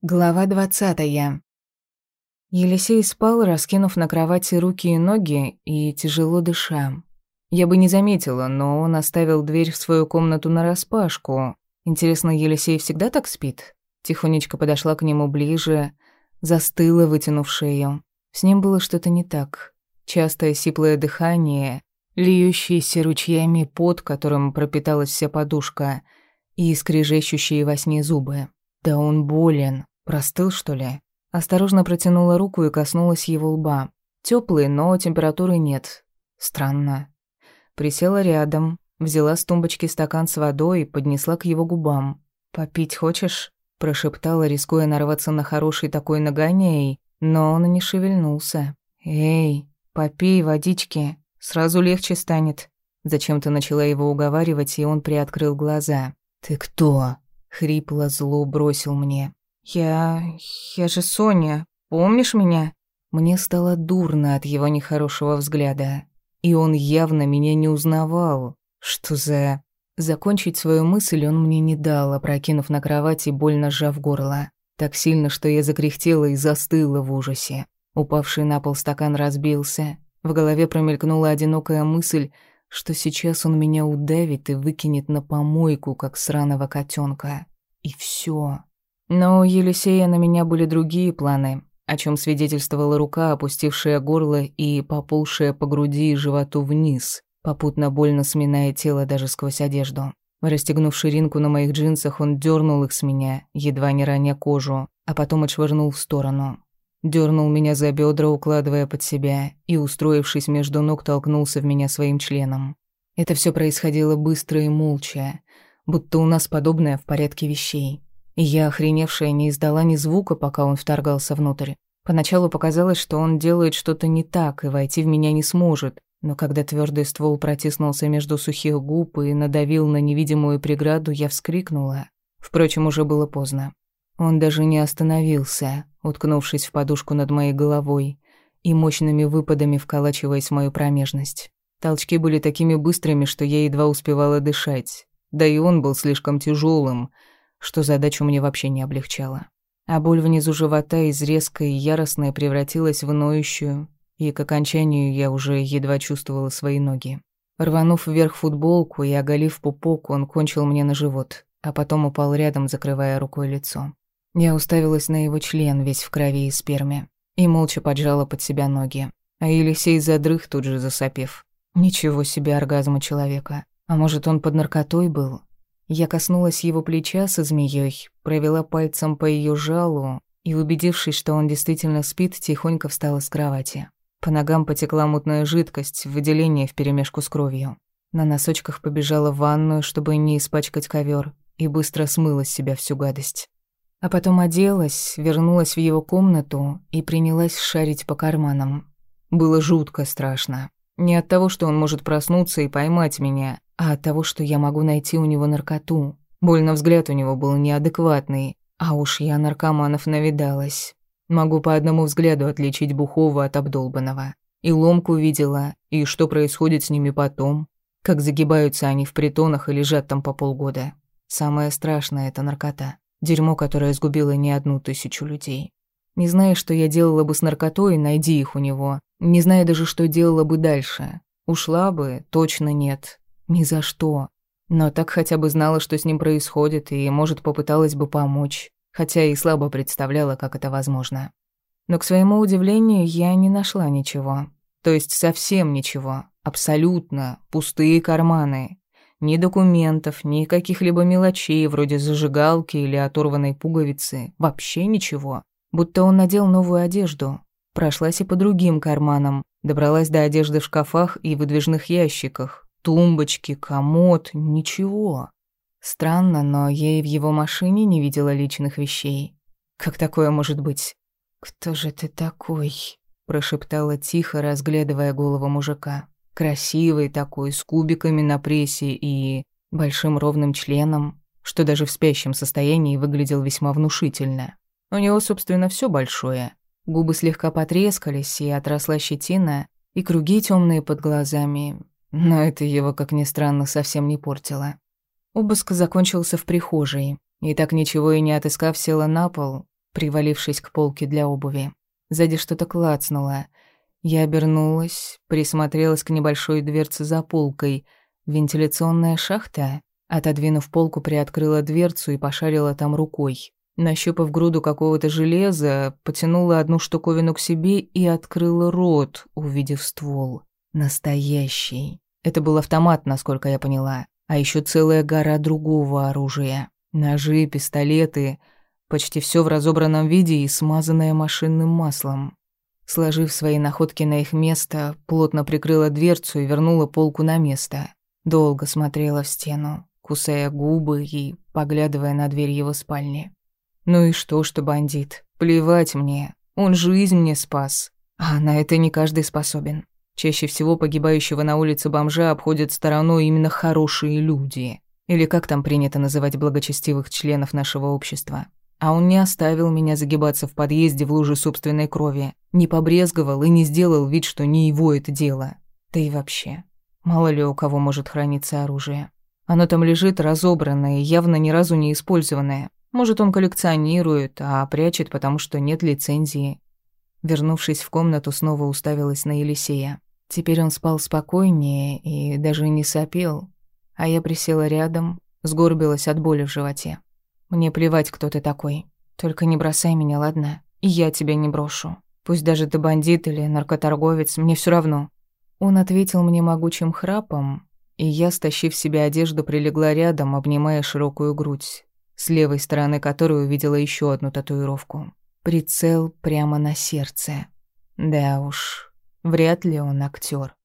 Глава двадцатая. Елисей спал, раскинув на кровати руки и ноги и тяжело дыша. Я бы не заметила, но он оставил дверь в свою комнату нараспашку. Интересно, Елисей всегда так спит? Тихонечко подошла к нему ближе, застыла, вытянув шею. С ним было что-то не так. Частое сиплое дыхание, льющийся ручьями пот, которым пропиталась вся подушка, и скрежещущие во сне зубы. Да он болен. Простыл, что ли? Осторожно протянула руку и коснулась его лба. Теплый, но температуры нет. Странно. Присела рядом, взяла с тумбочки стакан с водой и поднесла к его губам. «Попить хочешь?» Прошептала, рискуя нарваться на хороший такой нагоняй, но он не шевельнулся. «Эй, попей водички, сразу легче станет». Зачем-то начала его уговаривать, и он приоткрыл глаза. «Ты кто?» — хрипло зло бросил мне. «Я... я же Соня. Помнишь меня?» Мне стало дурно от его нехорошего взгляда. И он явно меня не узнавал. Что за... Закончить свою мысль он мне не дал, опрокинув на кровати, больно сжав горло. Так сильно, что я закряхтела и застыла в ужасе. Упавший на пол стакан разбился. В голове промелькнула одинокая мысль, что сейчас он меня удавит и выкинет на помойку, как сраного котенка. И все. Но у Елисея на меня были другие планы, о чем свидетельствовала рука, опустившая горло и поползшая по груди и животу вниз, попутно больно сминая тело даже сквозь одежду. Расстегнув ширинку на моих джинсах, он дернул их с меня, едва не раня кожу, а потом отшвырнул в сторону. Дернул меня за бедра, укладывая под себя, и, устроившись между ног, толкнулся в меня своим членом. Это все происходило быстро и молча, будто у нас подобное в порядке вещей. Я, охреневшая, не издала ни звука, пока он вторгался внутрь. Поначалу показалось, что он делает что-то не так и войти в меня не сможет, но когда твердый ствол протиснулся между сухих губ и надавил на невидимую преграду, я вскрикнула. Впрочем, уже было поздно. Он даже не остановился, уткнувшись в подушку над моей головой и мощными выпадами вколачиваясь в мою промежность. Толчки были такими быстрыми, что я едва успевала дышать. Да и он был слишком тяжелым, что задачу мне вообще не облегчало. А боль внизу живота из резкой и яростной превратилась в ноющую, и к окончанию я уже едва чувствовала свои ноги. Рванув вверх футболку и оголив пупок, он кончил мне на живот, а потом упал рядом, закрывая рукой лицо. Я уставилась на его член, весь в крови и сперме, и молча поджала под себя ноги. А Елисей задрых, тут же засопев. Ничего себе оргазма человека. А может, он под наркотой был? Я коснулась его плеча со змеей, провела пальцем по ее жалу и, убедившись, что он действительно спит, тихонько встала с кровати. По ногам потекла мутная жидкость, выделение вперемешку с кровью. На носочках побежала в ванную, чтобы не испачкать ковер, и быстро смыла с себя всю гадость. А потом оделась, вернулась в его комнату и принялась шарить по карманам. Было жутко страшно. Не от того, что он может проснуться и поймать меня, а от того, что я могу найти у него наркоту. Больно взгляд у него был неадекватный, а уж я наркоманов навидалась. Могу по одному взгляду отличить бухого от обдолбанного. И ломку видела, и что происходит с ними потом. Как загибаются они в притонах и лежат там по полгода. Самое страшное — это наркота. Дерьмо, которое сгубило не одну тысячу людей. Не зная, что я делала бы с наркотой, найди их у него. Не зная даже, что делала бы дальше. Ушла бы, точно нет. Ни за что. Но так хотя бы знала, что с ним происходит, и, может, попыталась бы помочь, хотя и слабо представляла, как это возможно. Но, к своему удивлению, я не нашла ничего. То есть совсем ничего. Абсолютно. Пустые карманы. Ни документов, ни каких-либо мелочей, вроде зажигалки или оторванной пуговицы. Вообще ничего. Будто он надел новую одежду. Прошлась и по другим карманам. Добралась до одежды в шкафах и выдвижных ящиках. Тумбочки, комод, ничего. Странно, но я и в его машине не видела личных вещей. Как такое может быть? «Кто же ты такой?» – прошептала тихо, разглядывая голову мужика. Красивый такой, с кубиками на прессе и большим ровным членом, что даже в спящем состоянии выглядел весьма внушительно. У него, собственно, все большое. Губы слегка потрескались, и отросла щетина, и круги темные под глазами, но это его, как ни странно, совсем не портило. Обыск закончился в прихожей, и так ничего и не отыскав, села на пол, привалившись к полке для обуви. Сзади что-то клацнуло. Я обернулась, присмотрелась к небольшой дверце за полкой. Вентиляционная шахта? Отодвинув полку, приоткрыла дверцу и пошарила там рукой. Нащупав груду какого-то железа, потянула одну штуковину к себе и открыла рот, увидев ствол. Настоящий. Это был автомат, насколько я поняла. А еще целая гора другого оружия. Ножи, пистолеты. Почти все в разобранном виде и смазанное машинным маслом. Сложив свои находки на их место, плотно прикрыла дверцу и вернула полку на место. Долго смотрела в стену, кусая губы и поглядывая на дверь его спальни. Ну и что, что бандит? Плевать мне. Он жизнь мне спас. А на это не каждый способен. Чаще всего погибающего на улице бомжа обходят стороной именно хорошие люди. Или как там принято называть благочестивых членов нашего общества. А он не оставил меня загибаться в подъезде в луже собственной крови. Не побрезговал и не сделал вид, что не его это дело. Да и вообще. Мало ли у кого может храниться оружие. Оно там лежит разобранное, явно ни разу не использованное. Может, он коллекционирует, а прячет, потому что нет лицензии. Вернувшись в комнату, снова уставилась на Елисея. Теперь он спал спокойнее и даже не сопел. А я присела рядом, сгорбилась от боли в животе. «Мне плевать, кто ты такой. Только не бросай меня, ладно? И я тебя не брошу. Пусть даже ты бандит или наркоторговец, мне все равно». Он ответил мне могучим храпом, и я, стащив себе одежду, прилегла рядом, обнимая широкую грудь, с левой стороны которой увидела еще одну татуировку. Прицел прямо на сердце. Да уж, вряд ли он актер.